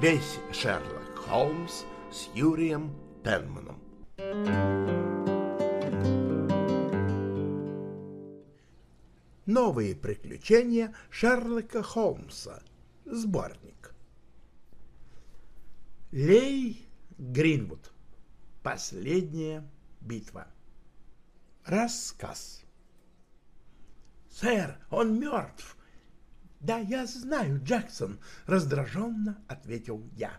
Весь Шерлок Холмс с Юрием Пенманом. Новые приключения Шерлока Холмса. Сборник. Лей Гринвуд. Последняя битва. Рассказ. «Сэр, он мертв!» «Да, я знаю, Джексон», — раздраженно ответил я.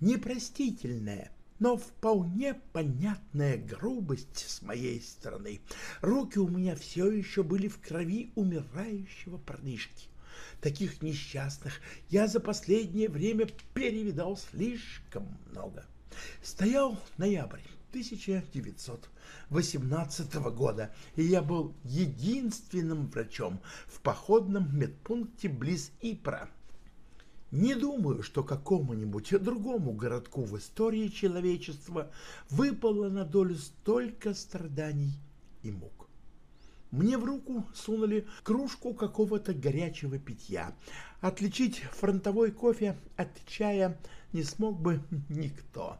«Непростительная, но вполне понятная грубость с моей стороны. Руки у меня все еще были в крови умирающего парнишки. Таких несчастных я за последнее время перевидал слишком много. Стоял ноябрь 1918 года, и я был единственным врачом в походном медпункте близ Ипра. Не думаю, что какому-нибудь другому городку в истории человечества выпало на долю столько страданий и мук. Мне в руку сунули кружку какого-то горячего питья. Отличить фронтовой кофе от чая не смог бы никто.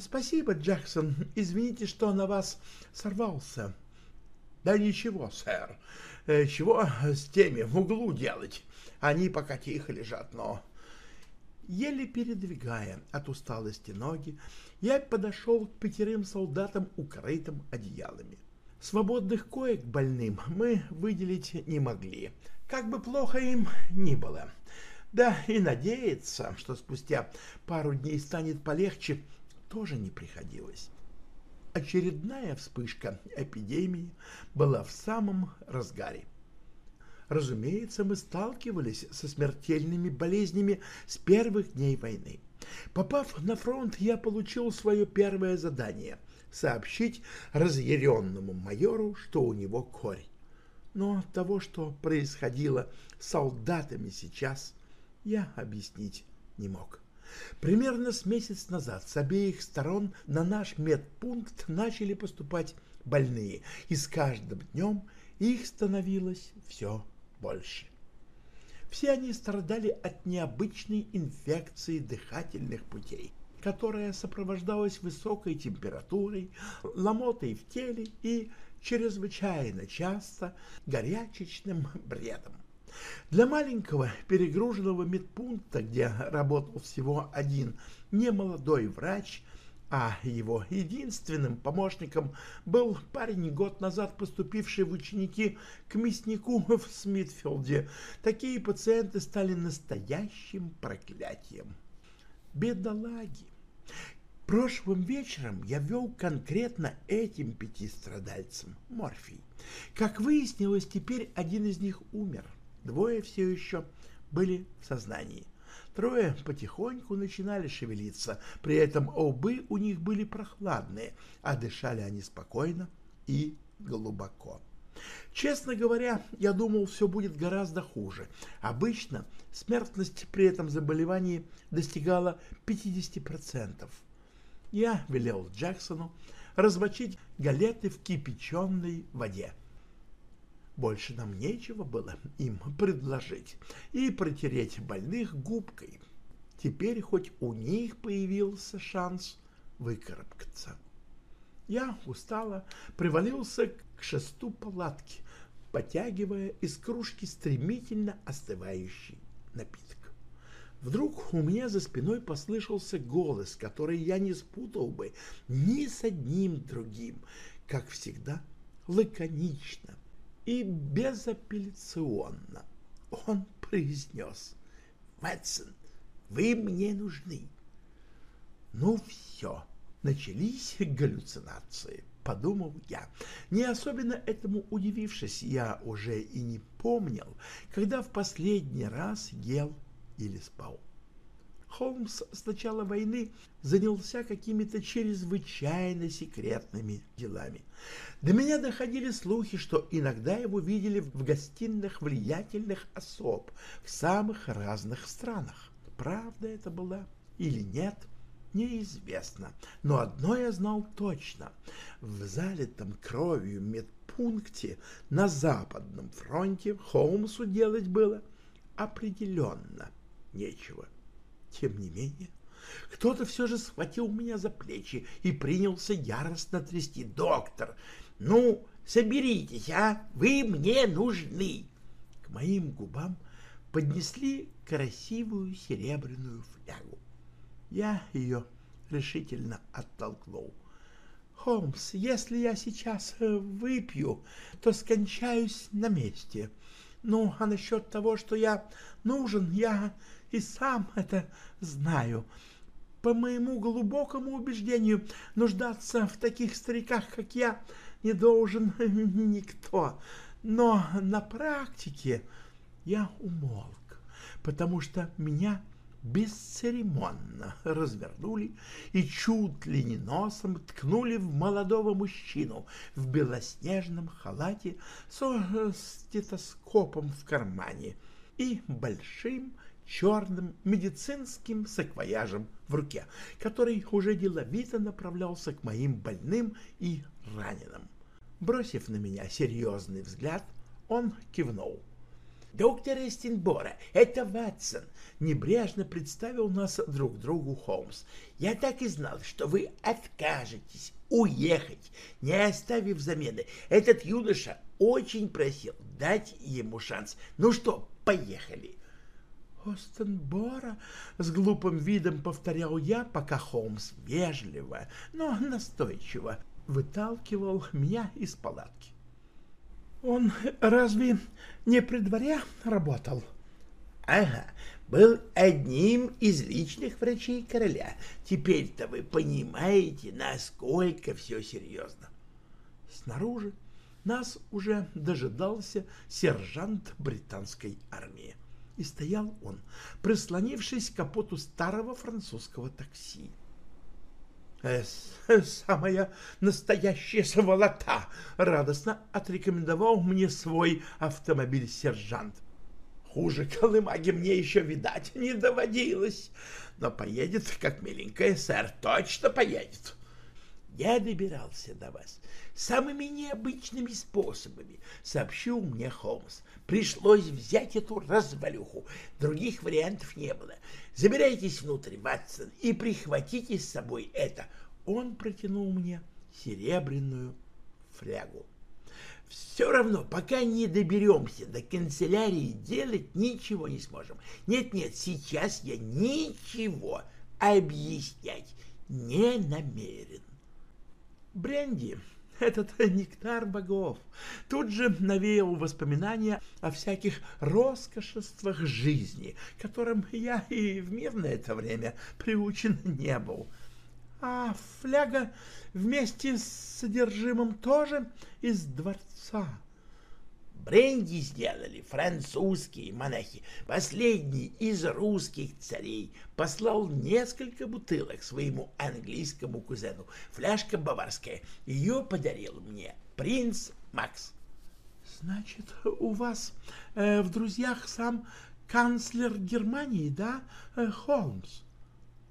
Спасибо, Джексон. Извините, что на вас сорвался. Да ничего, сэр. Э, чего с теми в углу делать? Они пока тихо лежат, но... Еле передвигая от усталости ноги, я подошел к пятерым солдатам, укрытым одеялами. Свободных коек больным мы выделить не могли, как бы плохо им ни было. Да и надеяться, что спустя пару дней станет полегче, тоже не приходилось. Очередная вспышка эпидемии была в самом разгаре. Разумеется, мы сталкивались со смертельными болезнями с первых дней войны. Попав на фронт, я получил свое первое задание — сообщить разъяренному майору, что у него корь. Но того, что происходило с солдатами сейчас, я объяснить не мог. Примерно с месяц назад с обеих сторон на наш медпункт начали поступать больные, и с каждым днем их становилось все больше. Все они страдали от необычной инфекции дыхательных путей, которая сопровождалась высокой температурой, ломотой в теле и чрезвычайно часто горячечным бредом. Для маленького перегруженного медпункта, где работал всего один немолодой врач, а его единственным помощником был парень год назад поступивший в ученики к мяснику в Смитфилде. Такие пациенты стали настоящим проклятием. Бедолаги! Прошлым вечером я вел конкретно этим пяти страдальцам морфий. Как выяснилось, теперь один из них умер. Двое все еще были в сознании. Трое потихоньку начинали шевелиться, при этом обы у них были прохладные, а дышали они спокойно и глубоко. Честно говоря, я думал, все будет гораздо хуже. Обычно смертность при этом заболевании достигала 50%. Я велел Джексону размочить галеты в кипяченой воде. Больше нам нечего было им предложить и протереть больных губкой. Теперь хоть у них появился шанс выкарабкаться. Я устало привалился к шесту палатки, потягивая из кружки стремительно остывающий напиток. Вдруг у меня за спиной послышался голос, который я не спутал бы ни с одним другим, как всегда, лаконично, и безапелляционно он произнес «Ватсон, вы мне нужны». Ну все, начались галлюцинации, подумал я. Не особенно этому удивившись, я уже и не помнил, когда в последний раз ел или спал. Холмс с начала войны занялся какими-то чрезвычайно секретными делами. До меня доходили слухи, что иногда его видели в гостиных влиятельных особ в самых разных странах. Правда это была или нет, неизвестно. Но одно я знал точно. В залитом кровью медпункте на Западном фронте Холмсу делать было определенно нечего. Тем не менее, кто-то все же схватил меня за плечи и принялся яростно трясти. «Доктор, ну, соберитесь, а? Вы мне нужны!» К моим губам поднесли красивую серебряную флягу. Я ее решительно оттолкнул. «Холмс, если я сейчас э, выпью, то скончаюсь на месте. Ну, а насчет того, что я нужен, я и сам это знаю. По моему глубокому убеждению, нуждаться в таких стариках, как я, не должен никто. Но на практике я умолк, потому что меня бесцеремонно развернули и чуть ли не носом ткнули в молодого мужчину в белоснежном халате со стетоскопом в кармане и большим черным медицинским саквояжем в руке, который уже деловито направлялся к моим больным и раненым. Бросив на меня серьезный взгляд, он кивнул — «Доктор Эстенбора, это Ватсон!» — небрежно представил нас друг другу Холмс. «Я так и знал, что вы откажетесь уехать, не оставив замены. Этот юноша очень просил дать ему шанс. Ну что, поехали!» «Остенбора?» — с глупым видом повторял я, пока Холмс вежливо, но настойчиво выталкивал меня из палатки. Он разве не при дворе работал? Ага, был одним из личных врачей короля. Теперь-то вы понимаете, насколько все серьезно. Снаружи нас уже дожидался сержант британской армии. И стоял он, прислонившись к капоту старого французского такси. «Самая настоящая сволота!» — радостно отрекомендовал мне свой автомобиль сержант. Хуже колымаги мне еще видать не доводилось, но поедет, как миленькая, сэр, точно поедет. Я добирался до вас самыми необычными способами, сообщил мне Холмс. Пришлось взять эту развалюху, других вариантов не было. Забирайтесь внутрь, Ватсон, и прихватите с собой это. Он протянул мне серебряную флягу. Все равно, пока не доберемся до канцелярии, делать ничего не сможем. Нет-нет, сейчас я ничего объяснять не намерен. Бренди этот нектар богов тут же навеял воспоминания о всяких роскошествах жизни, которым я и в мирное это время приучен не был. А фляга вместе с содержимым тоже из дворца. Бренди сделали французские монахи. Последний из русских царей послал несколько бутылок своему английскому кузену. Фляжка баварская. Ее подарил мне принц Макс. Значит, у вас э, в друзьях сам канцлер Германии, да, э, Холмс?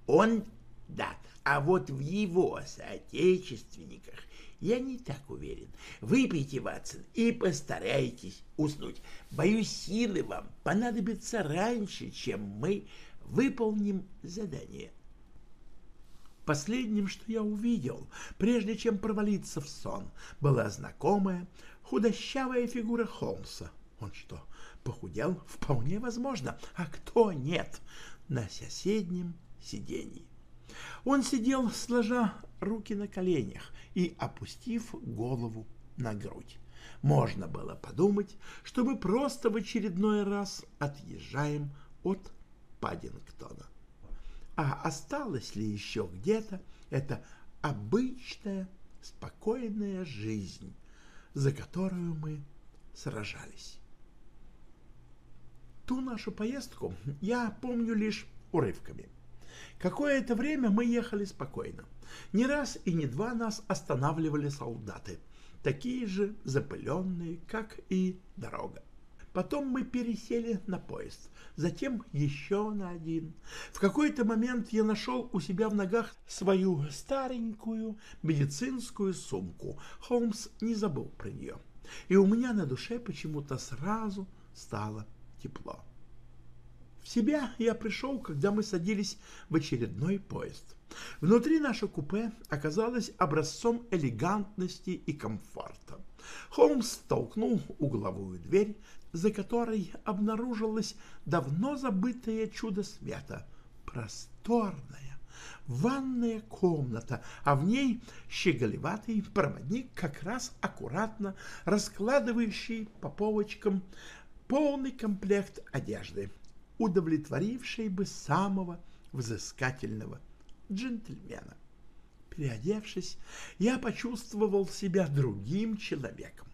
Он, да, а вот в его соотечественниках я не так уверен. Выпейте, Ватсон, и постарайтесь уснуть. Боюсь, силы вам понадобятся раньше, чем мы выполним задание. Последним, что я увидел, прежде чем провалиться в сон, была знакомая худощавая фигура Холмса. Он что, похудел? Вполне возможно. А кто нет? На соседнем сиденье. Он сидел, сложа руки на коленях и опустив голову на грудь. Можно было подумать, что мы просто в очередной раз отъезжаем от Паддингтона. А осталось ли еще где-то эта обычная, спокойная жизнь, за которую мы сражались? Ту нашу поездку я помню лишь урывками. Какое-то время мы ехали спокойно. Не раз и не два нас останавливали солдаты, такие же запыленные, как и дорога. Потом мы пересели на поезд, затем еще на один. В какой-то момент я нашел у себя в ногах свою старенькую медицинскую сумку. Холмс не забыл про нее. И у меня на душе почему-то сразу стало тепло. В себя я пришел, когда мы садились в очередной поезд. Внутри наше купе оказалось образцом элегантности и комфорта. Холмс толкнул угловую дверь, за которой обнаружилось давно забытое чудо света — просторная ванная комната, а в ней щеголеватый проводник, как раз аккуратно раскладывающий по полочкам полный комплект одежды, удовлетворивший бы самого взыскательного джентльмена. Переодевшись, я почувствовал себя другим человеком.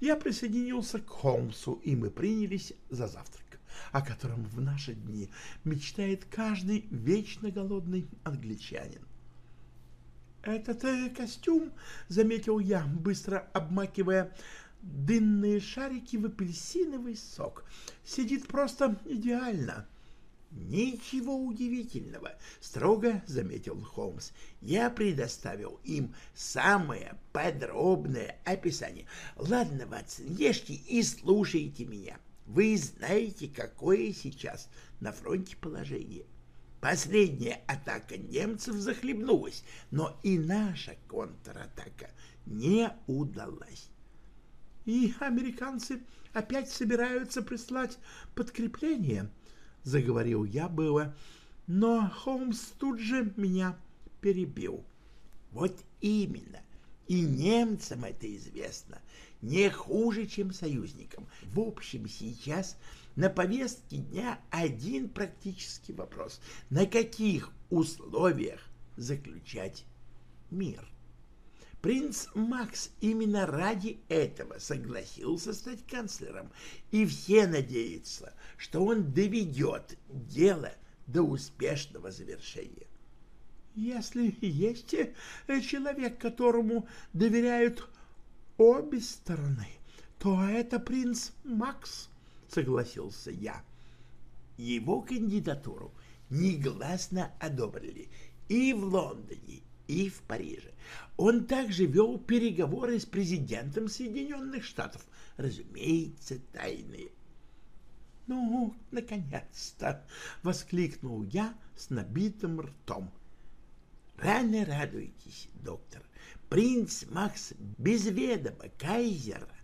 Я присоединился к Холмсу, и мы принялись за завтрак, о котором в наши дни мечтает каждый вечно голодный англичанин. «Этот э, костюм», — заметил я, быстро обмакивая дынные шарики в апельсиновый сок, — «сидит просто идеально». «Ничего удивительного», — строго заметил Холмс. «Я предоставил им самое подробное описание. Ладно, Ватсон, ешьте и слушайте меня. Вы знаете, какое сейчас на фронте положение. Последняя атака немцев захлебнулась, но и наша контратака не удалась. И американцы опять собираются прислать подкрепление, — заговорил я было, но Холмс тут же меня перебил. Вот именно, и немцам это известно, не хуже, чем союзникам. В общем, сейчас на повестке дня один практический вопрос. На каких условиях заключать мир? Принц Макс именно ради этого согласился стать канцлером, и все надеются, что он доведет дело до успешного завершения. Если есть э, человек, которому доверяют обе стороны, то это принц Макс, согласился я. Его кандидатуру негласно одобрили и в Лондоне, и в Париже. Он также вел переговоры с президентом Соединенных Штатов, разумеется, тайные. «Ну, наконец-то!» — воскликнул я с набитым ртом. «Рано радуйтесь, доктор. Принц Макс без ведома кайзера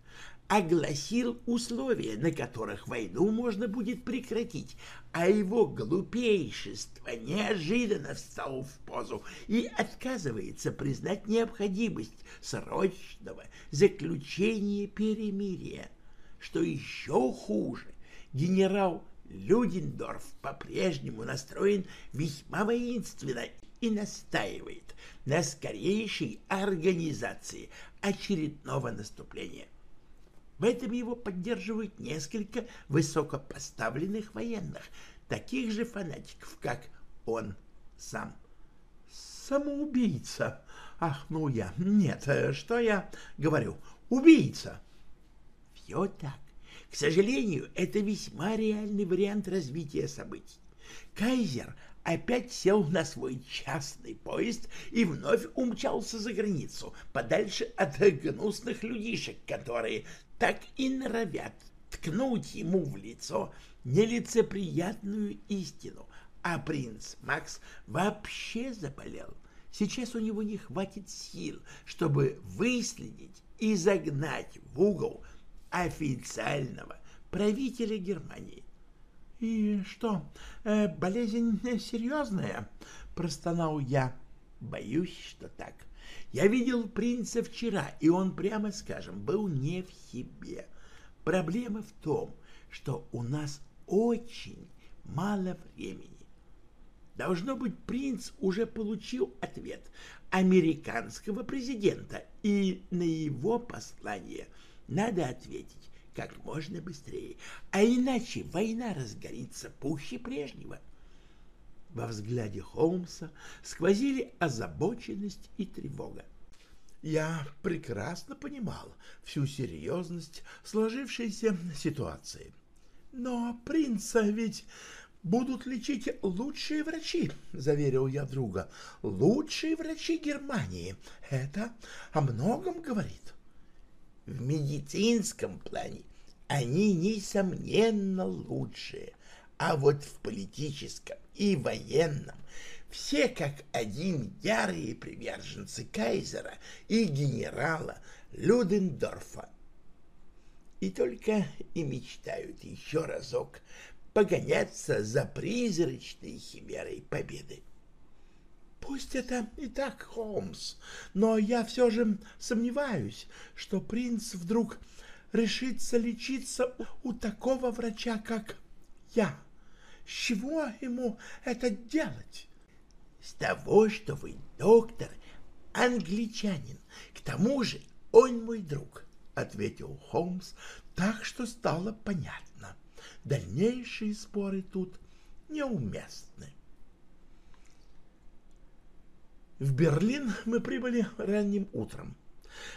огласил условия, на которых войну можно будет прекратить, а его глупейшество неожиданно встал в позу и отказывается признать необходимость срочного заключения перемирия. Что еще хуже, генерал Людендорф по-прежнему настроен весьма воинственно и настаивает на скорейшей организации очередного наступления. В этом его поддерживают несколько высокопоставленных военных, таких же фанатиков, как он сам. «Самоубийца!» — ахнул я. «Нет, что я говорю? Убийца!» «Все так. К сожалению, это весьма реальный вариант развития событий. Кайзер опять сел на свой частный поезд и вновь умчался за границу, подальше от гнусных людишек, которые так и норовят ткнуть ему в лицо нелицеприятную истину, а принц Макс вообще заболел. Сейчас у него не хватит сил, чтобы выследить и загнать в угол официального правителя Германии. — И что, э, болезнь серьезная? — простонал я. — Боюсь, что так. — я видел принца вчера, и он, прямо скажем, был не в себе. Проблема в том, что у нас очень мало времени. Должно быть, принц уже получил ответ американского президента, и на его послание надо ответить как можно быстрее, а иначе война разгорится пуще прежнего. — во взгляде Холмса сквозили озабоченность и тревога. Я прекрасно понимал всю серьезность сложившейся ситуации. Но принца ведь будут лечить лучшие врачи, заверил я друга. Лучшие врачи Германии. Это о многом говорит. В медицинском плане они, несомненно, лучшие, А вот в политическом и военном все как один ярые приверженцы кайзера и генерала Людендорфа. И только и мечтают еще разок погоняться за призрачной химерой победы. Пусть это и так, Холмс, но я все же сомневаюсь, что принц вдруг решится лечиться у такого врача, как я. С чего ему это делать? С того, что вы доктор, англичанин. К тому же он мой друг, — ответил Холмс, так что стало понятно. Дальнейшие споры тут неуместны. В Берлин мы прибыли ранним утром.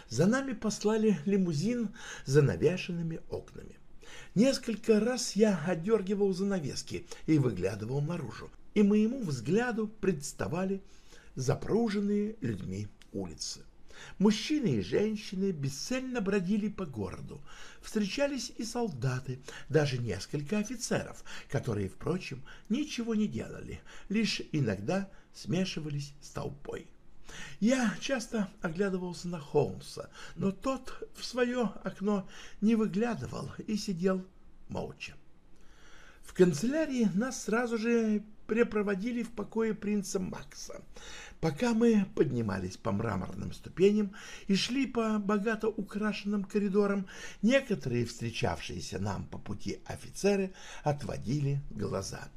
За нами послали лимузин с занавешенными окнами. Несколько раз я отдергивал занавески и выглядывал наружу, и моему взгляду представали запруженные людьми улицы. Мужчины и женщины бесцельно бродили по городу. Встречались и солдаты, даже несколько офицеров, которые, впрочем, ничего не делали, лишь иногда смешивались с толпой. Я часто оглядывался на Холмса, но тот в свое окно не выглядывал и сидел молча. В канцелярии нас сразу же препроводили в покое принца Макса. Пока мы поднимались по мраморным ступеням и шли по богато украшенным коридорам, некоторые встречавшиеся нам по пути офицеры отводили глаза.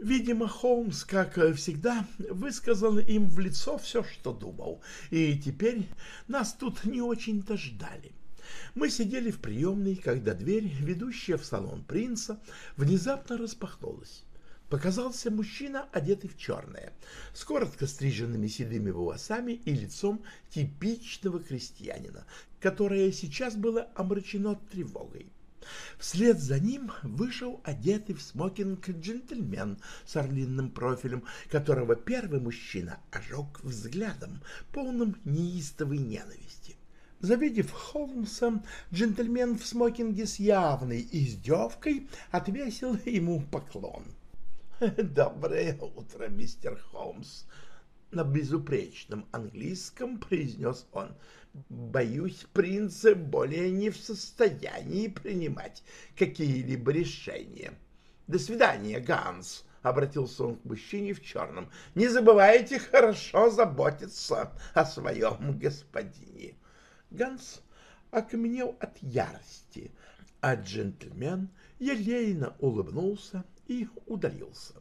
Видимо, Холмс, как всегда, высказал им в лицо все, что думал, и теперь нас тут не очень-то ждали. Мы сидели в приемной, когда дверь, ведущая в салон принца, внезапно распахнулась. Показался мужчина, одетый в черное, с коротко стриженными седыми волосами и лицом типичного крестьянина, которое сейчас было омрачено тревогой. Вслед за ним вышел одетый в смокинг джентльмен с орлиным профилем, которого первый мужчина ожег взглядом, полным неистовой ненависти. Завидев Холмса, джентльмен в смокинге с явной издевкой отвесил ему поклон. «Доброе утро, мистер Холмс!» На безупречном английском произнес он — Боюсь, принц более не в состоянии принимать какие-либо решения. До свидания, Ганс, — обратился он к мужчине в черном. Не забывайте хорошо заботиться о своем господине. Ганс окаменел от ярости, а джентльмен елейно улыбнулся и удалился.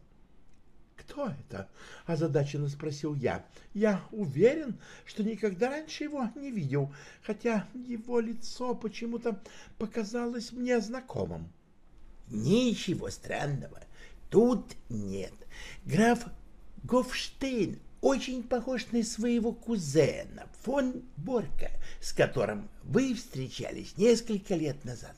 «Кто это?» — озадаченно спросил я. «Я уверен, что никогда раньше его не видел, хотя его лицо почему-то показалось мне знакомым». «Ничего странного тут нет. Граф Гофштейн очень похож на своего кузена, фон Борка, с которым вы встречались несколько лет назад.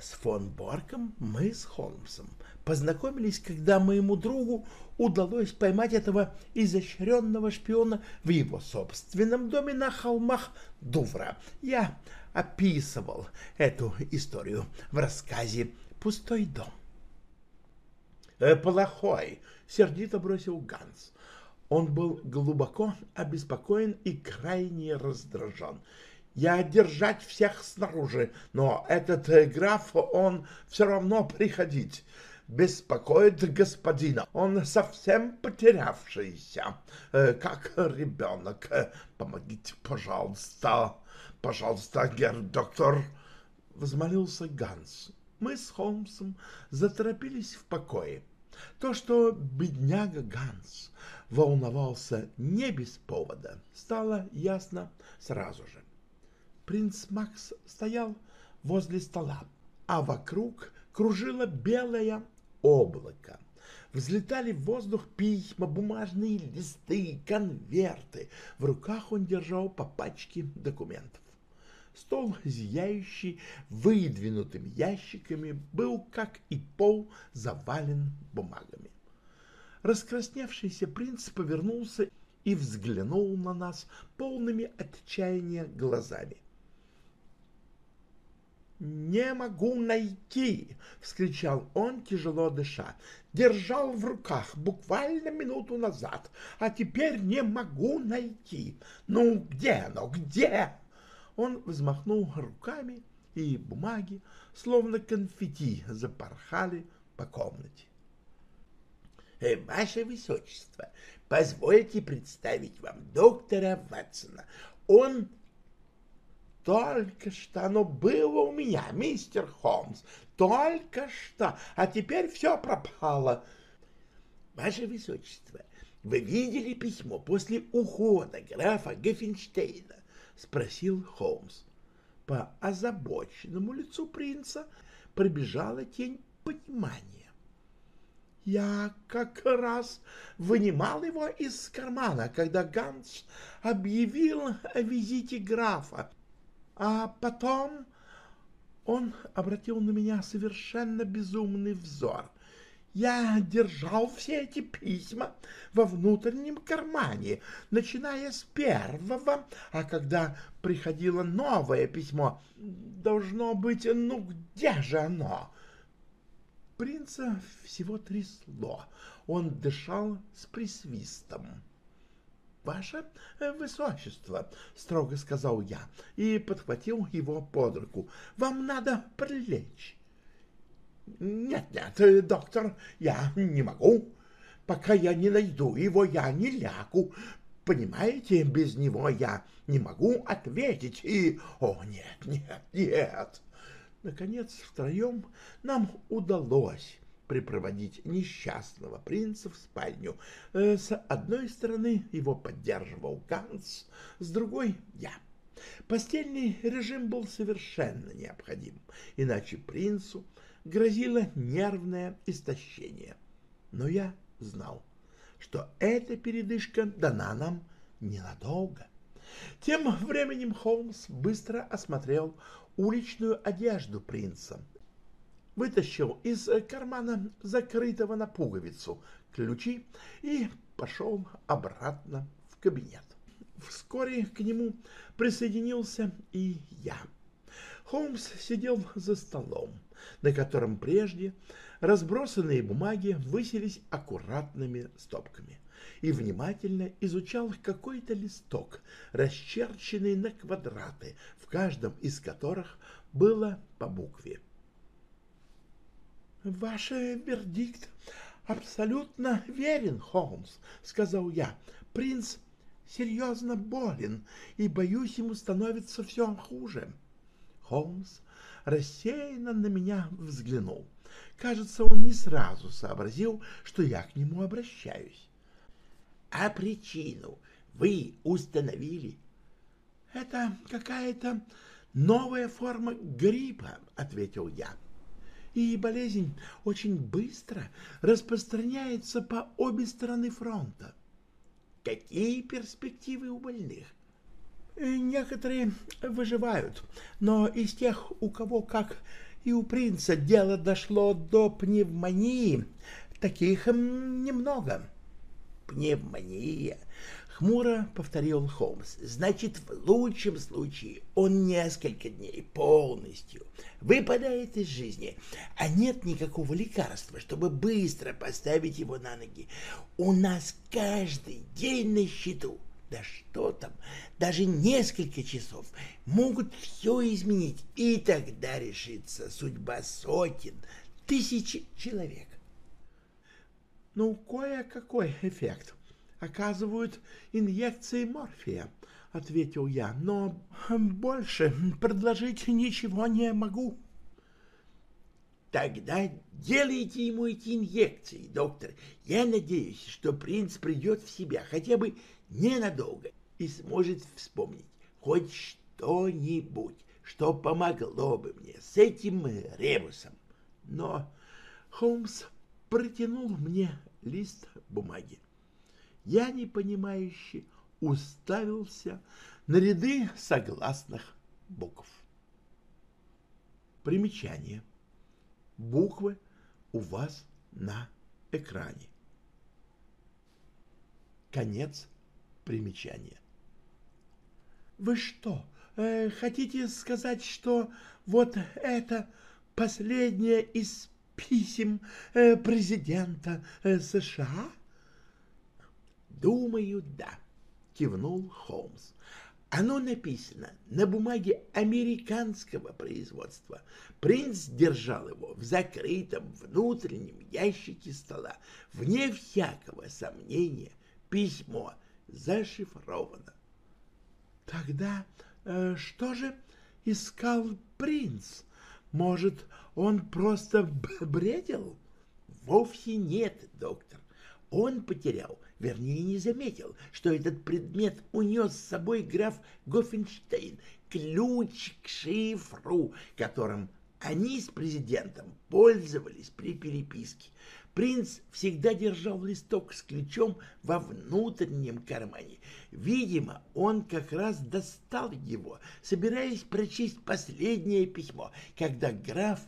С фон Борком мы с Холмсом познакомились, когда моему другу удалось поймать этого изощренного шпиона в его собственном доме на холмах Дувра. Я описывал эту историю в рассказе «Пустой дом». «Э, «Плохой», — сердито бросил Ганс. Он был глубоко обеспокоен и крайне раздражен. «Я держать всех снаружи, но этот э, граф, он все равно приходить беспокоит господина. Он совсем потерявшийся, э, как ребенок. Помогите, пожалуйста, пожалуйста, герр-доктор, — взмолился Ганс. Мы с Холмсом заторопились в покое. То, что бедняга Ганс волновался не без повода, стало ясно сразу же. Принц Макс стоял возле стола, а вокруг кружило белое облака. Взлетали в воздух письма, бумажные листы, конверты. В руках он держал по пачке документов. Стол, зияющий выдвинутыми ящиками, был, как и пол, завален бумагами. Раскрасневшийся принц повернулся и взглянул на нас полными отчаяния глазами. «Не могу найти!» — вскричал он, тяжело дыша. «Держал в руках буквально минуту назад, а теперь не могу найти. Ну, где оно, где?» Он взмахнул руками, и бумаги, словно конфетти, запорхали по комнате. Э, «Ваше Высочество, позвольте представить вам доктора Ватсона. Он только что оно было у меня, мистер Холмс, только что, а теперь все пропало. Ваше Высочество, вы видели письмо после ухода графа Геффенштейна? Спросил Холмс. По озабоченному лицу принца пробежала тень понимания. Я как раз вынимал его из кармана, когда Ганс объявил о визите графа. А потом он обратил на меня совершенно безумный взор. Я держал все эти письма во внутреннем кармане, начиная с первого, а когда приходило новое письмо, должно быть, ну где же оно? Принца всего трясло, он дышал с присвистом. «Ваше высочество», — строго сказал я и подхватил его под руку, — «вам надо прилечь». «Нет-нет, доктор, я не могу. Пока я не найду его, я не лягу. Понимаете, без него я не могу ответить. И, о, нет, нет, нет». Наконец, втроем нам удалось припроводить несчастного принца в спальню. Э, с одной стороны его поддерживал Ганс, с другой — я. Постельный режим был совершенно необходим, иначе принцу грозило нервное истощение. Но я знал, что эта передышка дана нам ненадолго. Тем временем Холмс быстро осмотрел уличную одежду принца вытащил из э, кармана закрытого на пуговицу ключи и пошел обратно в кабинет. Вскоре к нему присоединился и я. Холмс сидел за столом, на котором прежде разбросанные бумаги высились аккуратными стопками, и внимательно изучал какой-то листок, расчерченный на квадраты, в каждом из которых было по букве Ваш вердикт абсолютно верен, Холмс, сказал я. Принц серьезно болен, и, боюсь, ему становится все хуже. Холмс рассеянно на меня взглянул. Кажется, он не сразу сообразил, что я к нему обращаюсь. — А причину вы установили? — Это какая-то новая форма гриппа, — ответил я. — и болезнь очень быстро распространяется по обе стороны фронта. Какие перспективы у больных? Некоторые выживают, но из тех, у кого, как и у принца, дело дошло до пневмонии, таких немного. Пневмония Хмуро повторил Холмс. Значит, в лучшем случае он несколько дней полностью выпадает из жизни, а нет никакого лекарства, чтобы быстро поставить его на ноги. У нас каждый день на счету. Да что там, даже несколько часов могут все изменить, и тогда решится судьба сотен, тысяч человек. Ну, кое-какой эффект оказывают инъекции морфия, — ответил я, — но больше предложить ничего не могу. — Тогда делайте ему эти инъекции, доктор. Я надеюсь, что принц придет в себя хотя бы ненадолго и сможет вспомнить хоть что-нибудь, что помогло бы мне с этим ребусом. Но Холмс протянул мне лист бумаги. Я непонимающе уставился на ряды согласных букв. Примечание. Буквы у вас на экране. Конец примечания. «Вы что, э, хотите сказать, что вот это последнее из писем э, президента э, США? Думаю, да, кивнул Холмс. Оно написано на бумаге американского производства. Принц держал его в закрытом внутреннем ящике стола. Вне всякого сомнения письмо зашифровано. Тогда э, что же искал принц? Может, он просто бредил? Вовсе нет, доктор. Он потерял, вернее, не заметил, что этот предмет унес с собой граф Гофенштейн, ключ к шифру, которым они с президентом пользовались при переписке. Принц всегда держал листок с ключом во внутреннем кармане. Видимо, он как раз достал его, собираясь прочесть последнее письмо, когда граф,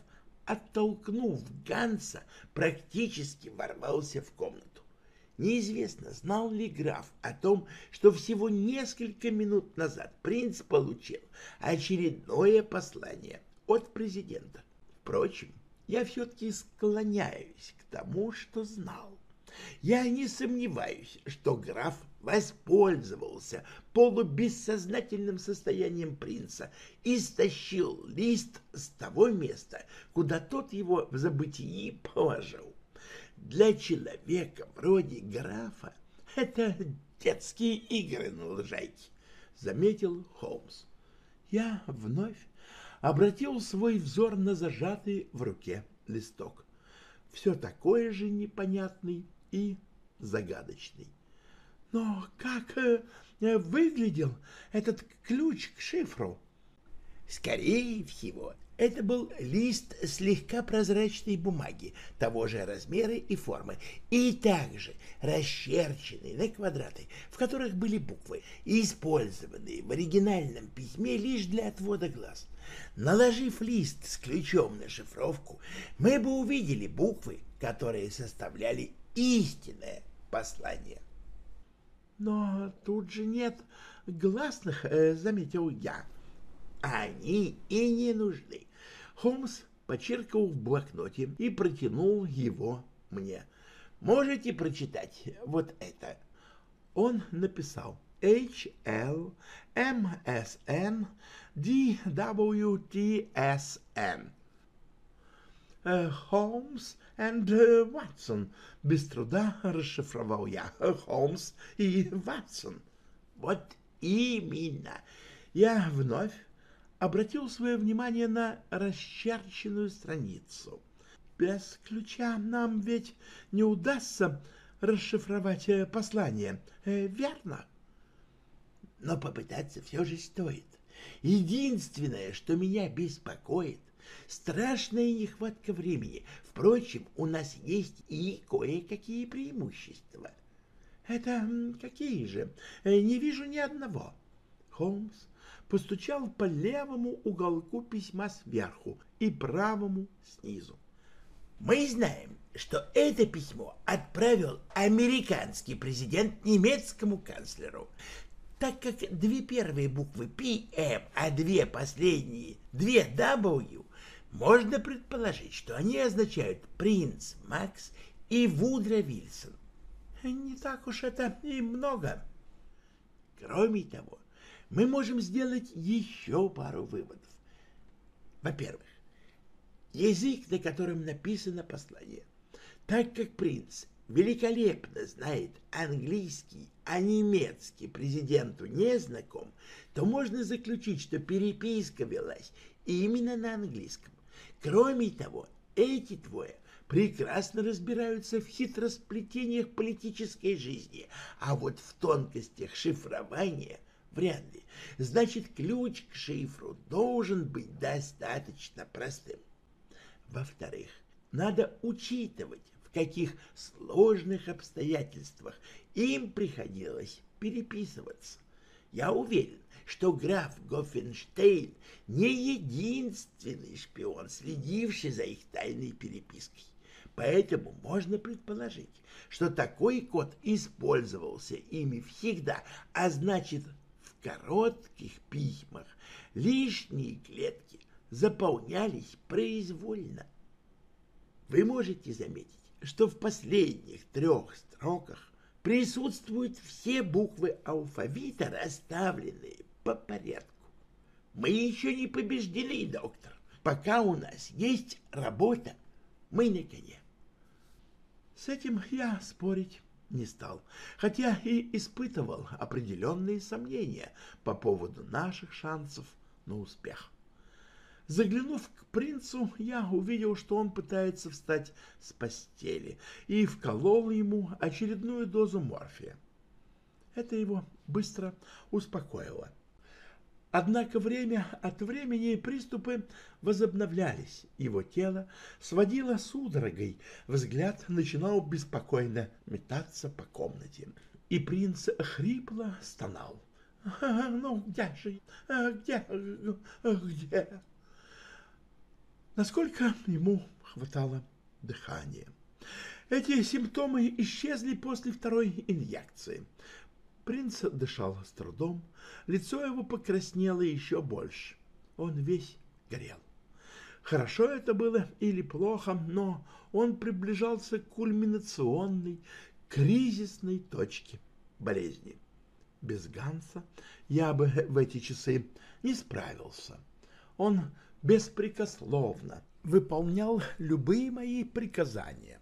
оттолкнув Ганса, практически ворвался в комнату. Неизвестно, знал ли граф о том, что всего несколько минут назад принц получил очередное послание от президента. Впрочем, я все-таки склоняюсь к тому, что знал. Я не сомневаюсь, что граф воспользовался полубессознательным состоянием принца и стащил лист с того места, куда тот его в забытии положил. Для человека вроде графа это детские игры на лужайке, — заметил Холмс. Я вновь обратил свой взор на зажатый в руке листок. Все такое же непонятный и загадочный. Но как э, выглядел этот ключ к шифру? Скорее всего, это был лист слегка прозрачной бумаги того же размера и формы, и также расчерченный на квадраты, в которых были буквы, использованные в оригинальном письме лишь для отвода глаз. Наложив лист с ключом на шифровку, мы бы увидели буквы, которые составляли истинное послание. Но тут же нет гласных, э, заметил я. Они и не нужны. Холмс почеркал в блокноте и протянул его мне. Можете прочитать вот это? Он написал H L M S N D W T S N. Холмс и Ватсон. Без труда расшифровал я. Холмс и Ватсон. Вот именно. Я вновь обратил свое внимание на расчерченную страницу. Без ключа нам ведь не удастся расшифровать э, послание, э, верно? Но попытаться все же стоит. Единственное, что меня беспокоит, страшная нехватка времени. Впрочем, у нас есть и кое-какие преимущества. Это какие же? Э, не вижу ни одного. Холмс постучал по левому уголку письма сверху и правому снизу. Мы знаем, что это письмо отправил американский президент немецкому канцлеру, так как две первые буквы PM, а две последние, две W, можно предположить, что они означают «принц Макс» и «Вудро Вильсон». Не так уж это и много. Кроме того, мы можем сделать еще пару выводов. Во-первых, язык, на котором написано послание. Так как принц великолепно знает английский, а немецкий президенту не знаком, то можно заключить, что переписка велась именно на английском. Кроме того, эти двое прекрасно разбираются в хитросплетениях политической жизни, а вот в тонкостях шифрования – Вряд ли. Значит, ключ к шифру должен быть достаточно простым. Во-вторых, надо учитывать, в каких сложных обстоятельствах им приходилось переписываться. Я уверен, что граф Гофенштейн не единственный шпион, следивший за их тайной перепиской. Поэтому можно предположить, что такой код использовался ими всегда, а значит, коротких письмах лишние клетки заполнялись произвольно. Вы можете заметить, что в последних трех строках присутствуют все буквы алфавита, расставленные по порядку. Мы еще не побеждены, доктор. Пока у нас есть работа, мы на коне. С этим я спорить не стал, хотя и испытывал определенные сомнения по поводу наших шансов на успех. Заглянув к принцу, я увидел, что он пытается встать с постели и вколол ему очередную дозу морфия. Это его быстро успокоило. Однако время от времени приступы возобновлялись, его тело сводило судорогой, взгляд начинал беспокойно метаться по комнате, и принц хрипло стонал. «Ну где же? Где? Где?» Насколько ему хватало дыхания. Эти симптомы исчезли после второй инъекции. Принц дышал с трудом, лицо его покраснело еще больше. Он весь горел. Хорошо это было или плохо, но он приближался к кульминационной, кризисной точке болезни. Без Ганса я бы в эти часы не справился. Он беспрекословно выполнял любые мои приказания.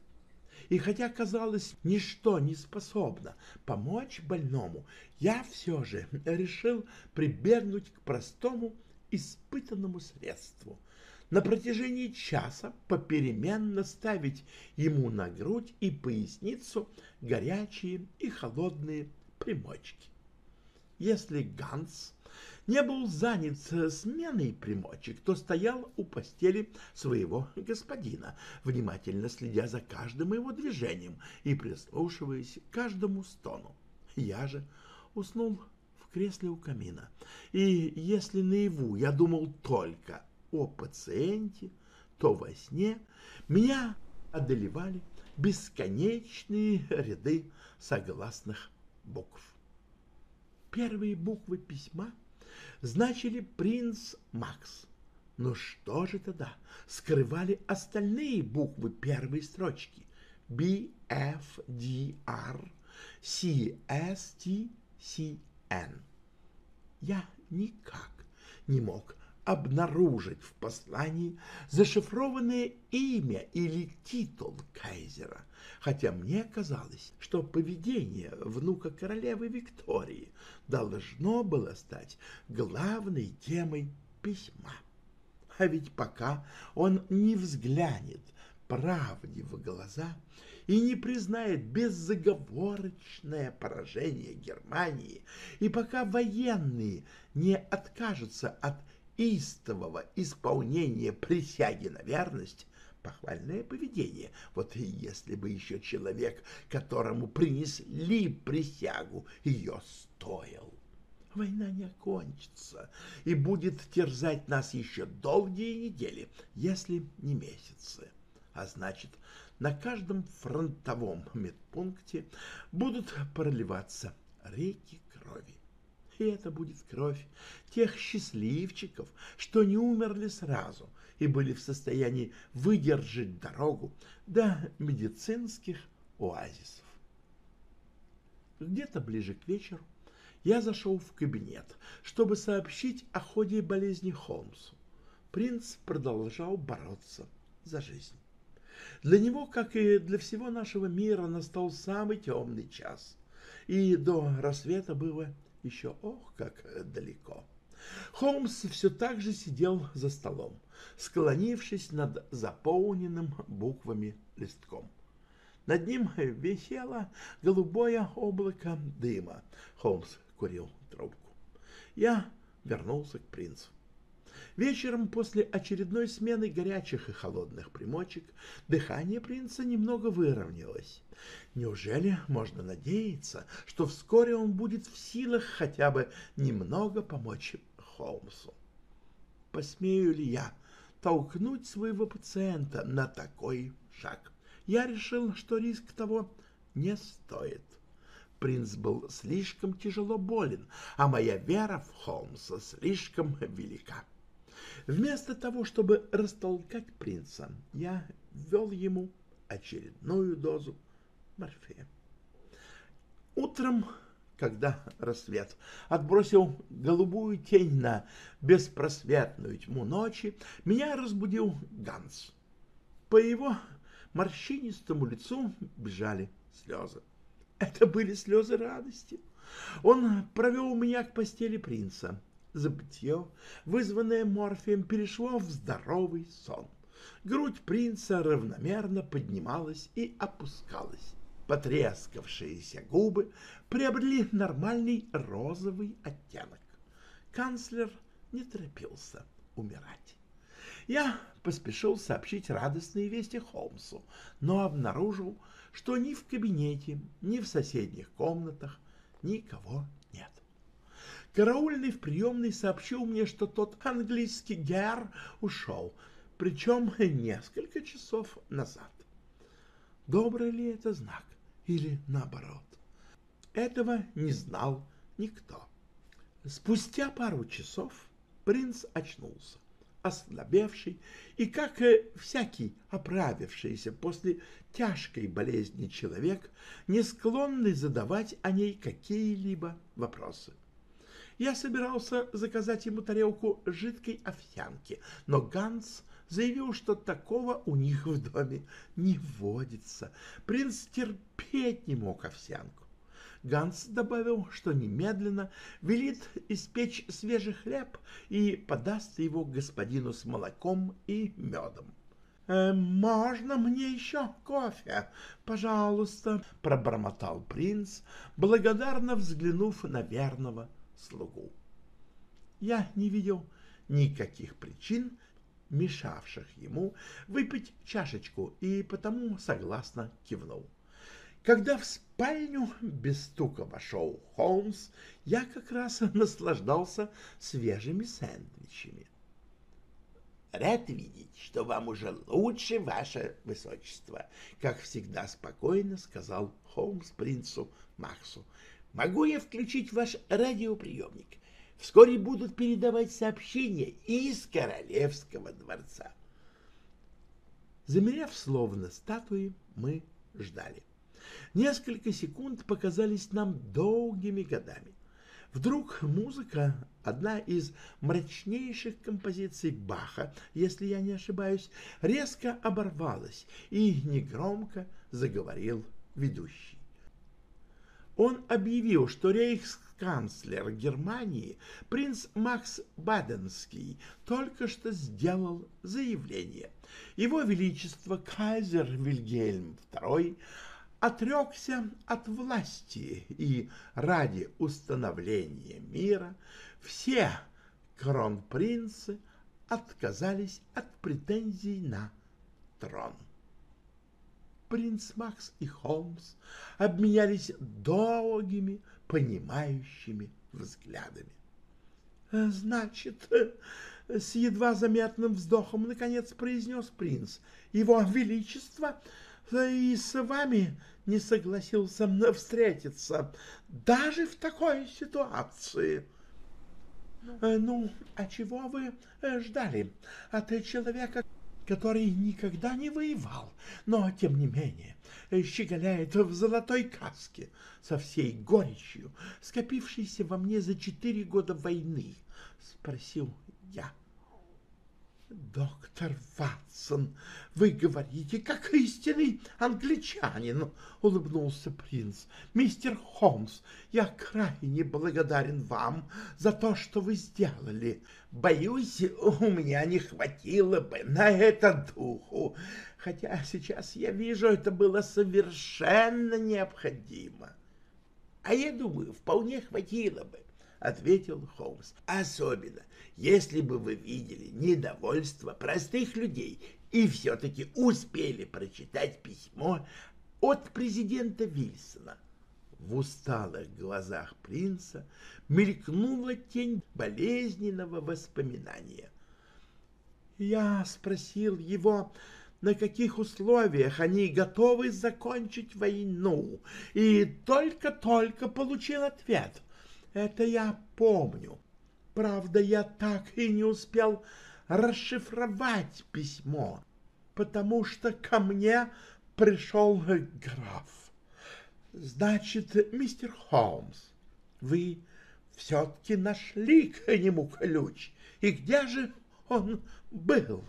И хотя, казалось, ничто не способно помочь больному, я все же решил прибегнуть к простому испытанному средству. На протяжении часа попеременно ставить ему на грудь и поясницу горячие и холодные примочки. Если Ганс не был занят сменой примочек, то стоял у постели своего господина, внимательно следя за каждым его движением и прислушиваясь к каждому стону. Я же уснул в кресле у камина, и если наяву я думал только о пациенте, то во сне меня одолевали бесконечные ряды согласных букв. Первые буквы письма — значили «Принц Макс». Но что же тогда скрывали остальные буквы первой строчки? B, F, D, R, C, S, T, C, N. Я никак не мог обнаружить в послании зашифрованное имя или титул кайзера, хотя мне казалось, что поведение внука королевы Виктории должно было стать главной темой письма. А ведь пока он не взглянет правде в глаза и не признает беззаговорочное поражение Германии, и пока военные не откажутся от истового исполнения присяги на верность, похвальное поведение. Вот если бы еще человек, которому принесли присягу, ее стоил. Война не окончится и будет терзать нас еще долгие недели, если не месяцы. А значит, на каждом фронтовом медпункте будут проливаться реки крови и это будет кровь тех счастливчиков, что не умерли сразу и были в состоянии выдержать дорогу до медицинских оазисов. Где-то ближе к вечеру я зашел в кабинет, чтобы сообщить о ходе болезни Холмсу. Принц продолжал бороться за жизнь. Для него, как и для всего нашего мира, настал самый темный час, и до рассвета было еще ох, как далеко. Холмс все так же сидел за столом, склонившись над заполненным буквами листком. Над ним висело голубое облако дыма. Холмс курил трубку. Я вернулся к принцу. Вечером после очередной смены горячих и холодных примочек дыхание принца немного выровнялось. Неужели можно надеяться, что вскоре он будет в силах хотя бы немного помочь Холмсу? Посмею ли я толкнуть своего пациента на такой шаг? Я решил, что риск того не стоит. принц был слишком тяжело болен, а моя вера в Холмса слишком велика. Вместо того, чтобы растолкать принца, я ввел ему очередную дозу морфия. Утром, когда рассвет отбросил голубую тень на беспросветную тьму ночи, меня разбудил Ганс. По его морщинистому лицу бежали слезы. Это были слезы радости. Он провел меня к постели принца. Забытье, вызванное морфием, перешло в здоровый сон. Грудь принца равномерно поднималась и опускалась. Потрескавшиеся губы приобрели нормальный розовый оттенок. Канцлер не торопился умирать. Я поспешил сообщить радостные вести Холмсу, но обнаружил, что ни в кабинете, ни в соседних комнатах никого. Караульный в приемной сообщил мне, что тот английский гер ушел, причем несколько часов назад. Добрый ли это знак или наоборот? Этого не знал никто. Спустя пару часов принц очнулся ослабевший и, как всякий оправившийся после тяжкой болезни человек, не склонный задавать о ней какие-либо вопросы. Я собирался заказать ему тарелку жидкой овсянки, но Ганс заявил, что такого у них в доме не водится. Принц терпеть не мог овсянку. Ганс добавил, что немедленно велит испечь свежий хлеб и подаст его господину с молоком и медом. «Э, «Можно мне еще кофе, пожалуйста?» — пробормотал принц, благодарно взглянув на верного слугу. Я не видел никаких причин, мешавших ему выпить чашечку, и потому согласно кивнул. Когда в спальню без стука вошел Холмс, я как раз наслаждался свежими сэндвичами. «Рад видеть, что вам уже лучше, ваше высочество», — как всегда спокойно сказал Холмс принцу Максу. «Могу я включить ваш радиоприемник? Вскоре будут передавать сообщения из королевского дворца». Замеряв словно статуи, мы ждали. Несколько секунд показались нам долгими годами. Вдруг музыка, одна из мрачнейших композиций Баха, если я не ошибаюсь, резко оборвалась, и негромко заговорил ведущий. Он объявил, что рейхсканцлер Германии принц Макс Баденский только что сделал заявление. Его Величество кайзер Вильгельм II отрекся от власти, и ради установления мира все кронпринцы отказались от претензий на трон. Принц Макс и Холмс обменялись долгими, понимающими взглядами. «Значит, с едва заметным вздохом наконец произнес принц, его величество и с вами не согласился встретиться, даже в такой ситуации. Э, ну, а чего вы э, ждали от человека, который никогда не воевал, но, тем не менее, щеголяет в золотой каске со всей горечью, скопившейся во мне за четыре года войны? — спросил я. «Доктор Ватсон, вы говорите, как истинный англичанин!» — улыбнулся принц. «Мистер Холмс, я крайне благодарен вам за то, что вы сделали. Боюсь, у меня не хватило бы на это духу, хотя сейчас я вижу, это было совершенно необходимо. А я думаю, вполне хватило бы. — ответил Холмс. «Особенно, если бы вы видели недовольство простых людей и все-таки успели прочитать письмо от президента Вильсона». В усталых глазах принца мелькнула тень болезненного воспоминания. Я спросил его, на каких условиях они готовы закончить войну, и только-только получил ответ. Это я помню. Правда, я так и не успел расшифровать письмо, потому что ко мне пришел граф. Значит, мистер Холмс, вы все-таки нашли к нему ключ, и где же он был?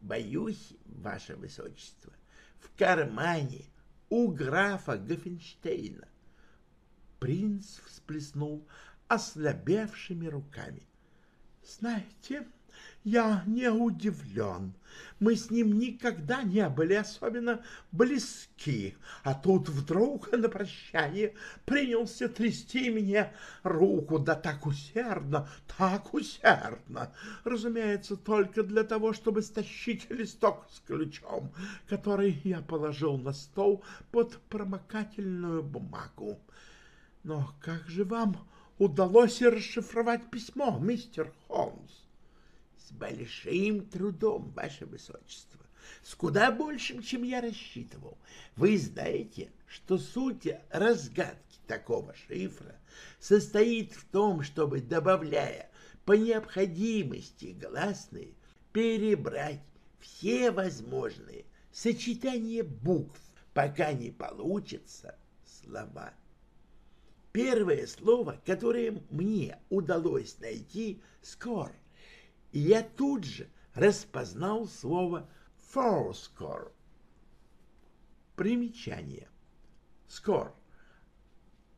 Боюсь, ваше высочество, в кармане у графа Гофенштейна. Принц всплеснул ослабевшими руками. Знаете, я не удивлен. Мы с ним никогда не были особенно близки, а тут вдруг на прощание принялся трясти мне руку, да так усердно, так усердно. Разумеется, только для того, чтобы стащить листок с ключом, который я положил на стол под промокательную бумагу. Но как же вам удалось расшифровать письмо, мистер Холмс? С большим трудом, ваше высочество, с куда большим, чем я рассчитывал. Вы знаете, что суть разгадки такого шифра состоит в том, чтобы, добавляя по необходимости гласные, перебрать все возможные сочетания букв, пока не получится слова. Первое слово, которое мне удалось найти, — «скор», и я тут же распознал слово «fourscore». Примечание. Скор.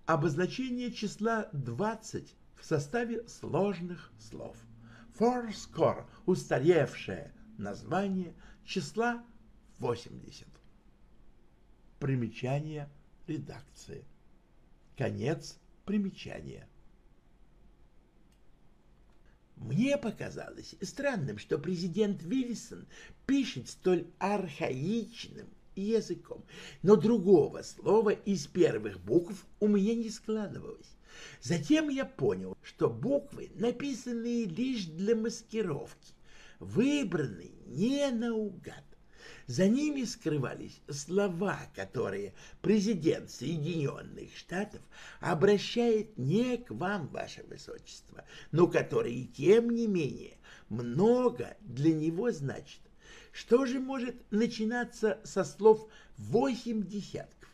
Обозначение числа 20 в составе сложных слов. Fourscore – устаревшее название числа 80. Примечание редакции. Конец примечания. Мне показалось странным, что президент Вильсон пишет столь архаичным языком, но другого слова из первых букв у меня не складывалось. Затем я понял, что буквы написаны лишь для маскировки, выбраны не наугад. За ними скрывались слова, которые президент Соединенных Штатов обращает не к вам, ваше высочество, но которые, тем не менее, много для него значат. Что же может начинаться со слов «восемь десятков»?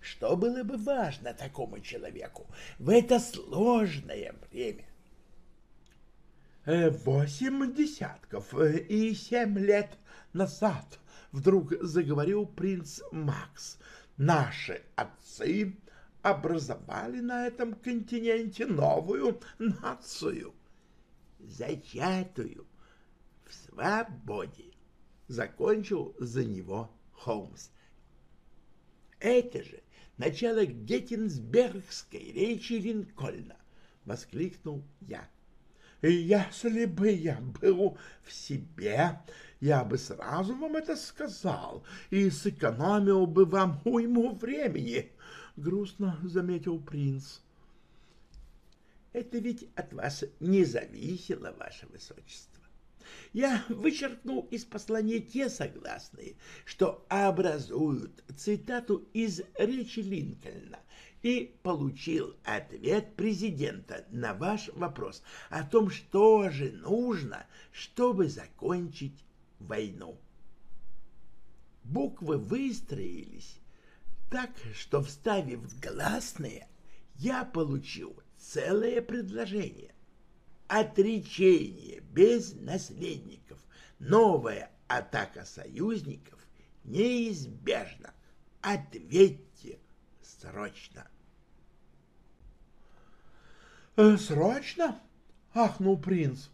Что было бы важно такому человеку в это сложное время? Э, «Восемь десятков э, и семь лет назад, вдруг заговорил принц Макс, наши отцы образовали на этом континенте новую нацию, зачатую в свободе, закончил за него Холмс. Это же начало Геттинсбергской речи Линкольна, воскликнул я. Если бы я был в себе, я бы сразу вам это сказал и сэкономил бы вам уйму времени, — грустно заметил принц. — Это ведь от вас не зависело, ваше высочество. Я вычеркнул из послания те согласные, что образуют цитату из речи Линкольна, и получил ответ президента на ваш вопрос о том, что же нужно, чтобы закончить войну. Буквы выстроились так, что, вставив гласные, я получил целое предложение. Отречение без наследников, новая атака союзников неизбежна. Ответьте срочно. Э, «Срочно?» — ахнул принц.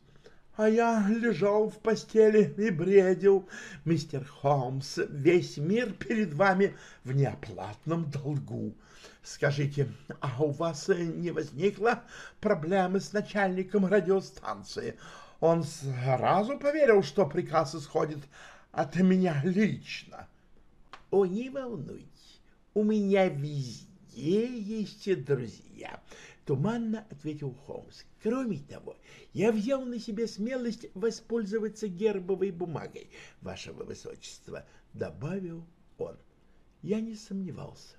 А я лежал в постели и бредил. Мистер Холмс, весь мир перед вами в неоплатном долгу. Скажите, а у вас не возникло проблемы с начальником радиостанции? Он сразу поверил, что приказ исходит от меня лично. О, не волнуйтесь, у меня везде есть друзья. Туманно ответил Холмс. Кроме того, я взял на себя смелость воспользоваться гербовой бумагой, вашего высочества, добавил он. Я не сомневался,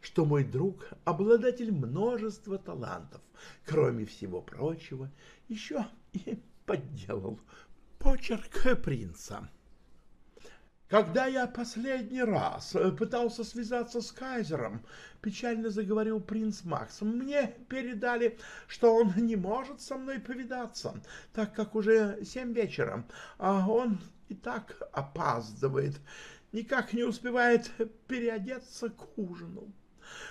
что мой друг — обладатель множества талантов, кроме всего прочего, еще и подделал почерк принца. Когда я последний раз э, пытался связаться с кайзером, печально заговорил принц Макс, мне передали, что он не может со мной повидаться, так как уже семь вечера, а он и так опаздывает, никак не успевает переодеться к ужину.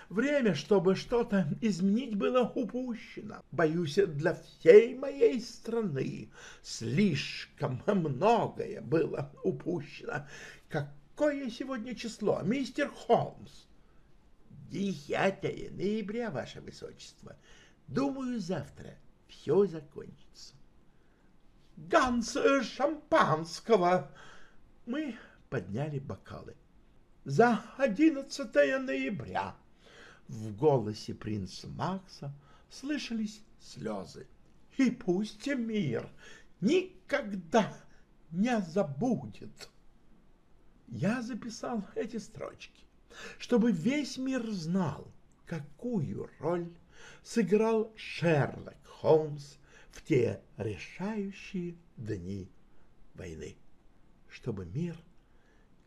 Время, чтобы что-то изменить, было упущено. Боюсь, для всей моей страны слишком многое было упущено. Какое сегодня число, мистер Холмс? Десятое ноября, ваше высочество. Думаю, завтра все закончится. Ганс шампанского! Мы подняли бокалы. За одиннадцатое ноября в голосе принца Макса слышались слезы. И пусть мир никогда не забудет. Я записал эти строчки, чтобы весь мир знал, какую роль сыграл Шерлок Холмс в те решающие дни войны, чтобы мир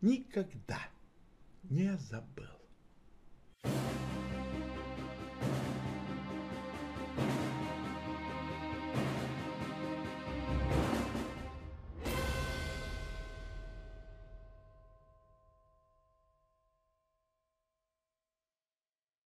никогда не забыл.